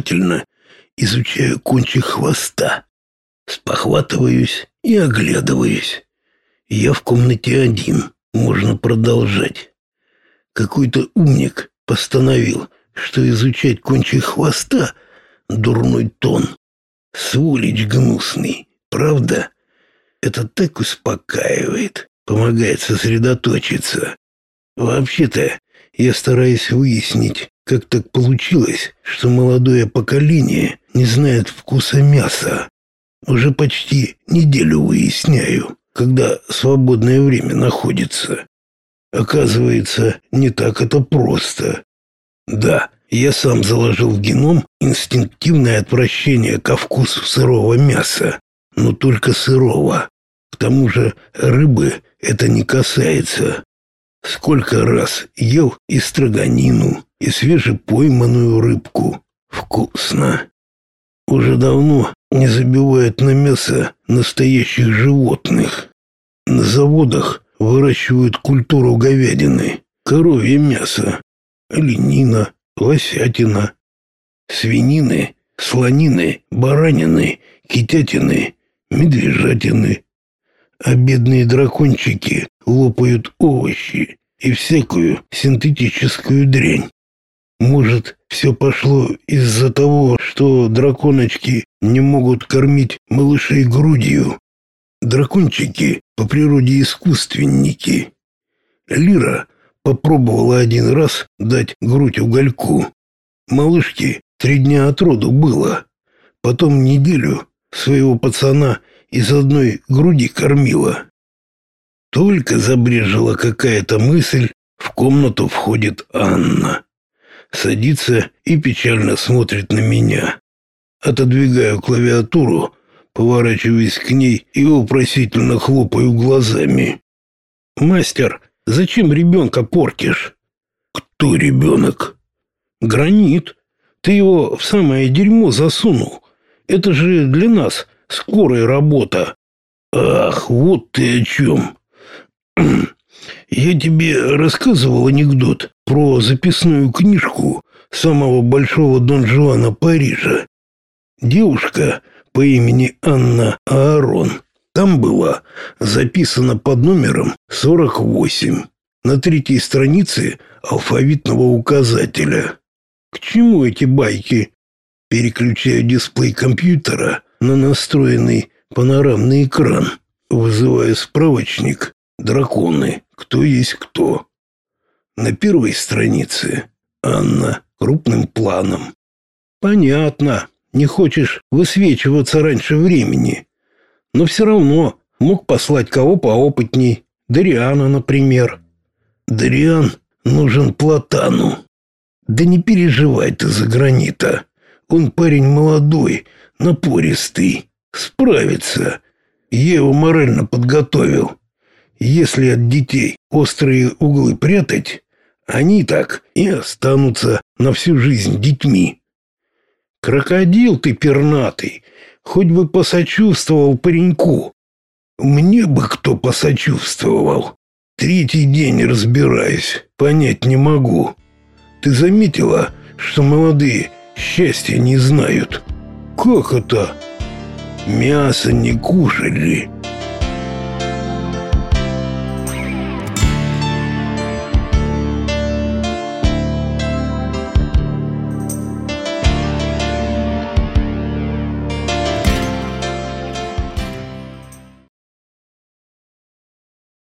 внимательно изучаю кончик хвоста. Спохватываюсь и оглядываюсь. Я в комнате один, можно продолжать. Какой-то умник постановил, что изучать кончик хвоста — дурной тон. Сволочь гнусный, правда? Это так успокаивает, помогает сосредоточиться. Вообще-то, я стараюсь выяснить, как так получилось, что молодое поколение не знает вкуса мяса. Уже почти неделю выясняю, когда свободное время находится. Оказывается, не так это просто. Да, я сам заложил в геном инстинктивное отвращение ко вкусу сырого мяса, но только сырого. К тому же рыбы это не касается. Сколько раз ел и строганину, и свежепойманную рыбку. Вкусно. Уже давно не забивают на мясо настоящих животных. На заводах выращивают культуру говядины, коровье мясо, оленина, лосятина, свинины, слонины, баранины, китятины, медвежатины. А бедные дракончики лопают овощи и всякую синтетическую дрянь. Может, все пошло из-за того, что драконочки не могут кормить малышей грудью. Дракончики по природе искусственники. Лира попробовала один раз дать грудь угольку. Малышке три дня от роду было. Потом неделю своего пацана из одной груди кормила. Только забрежила какая-то мысль, в комнату входит Анна. Садится и печально смотрит на меня. Отодвигаю клавиатуру, поворачиваясь к ней и вопросительно хлопаю глазами. «Мастер, зачем ребенка портишь?» «Кто ребенок?» «Гранит. Ты его в самое дерьмо засунул. Это же для нас скорая работа». «Ах, вот ты о чем!» «Я тебе рассказывал анекдот про записную книжку самого большого Дон Жуана Парижа. Девушка по имени Анна Аарон там была записана под номером 48 на третьей странице алфавитного указателя. К чему эти байки? Переключаю дисплей компьютера на настроенный панорамный экран, вызывая справочник «Драконы. Кто есть кто». На первой странице Анна крупным планом. Понятно, не хочешь высвечиваться раньше времени. Но все равно мог послать кого поопытней. Дариана, например. Дариан нужен Платану. Да не переживай ты за гранита. Он парень молодой, напористый. Справится. Я его морально подготовил. Если от детей острые углы прятать, они так и останутся на всю жизнь детьми. Крокодил ты пернатый, хоть бы посочувствовал пареньку. Мне бы кто посочувствовал. Третий день разбираюсь, понять не могу. Ты заметила, что молодые счастья не знают? Как это? Мясо не кушали,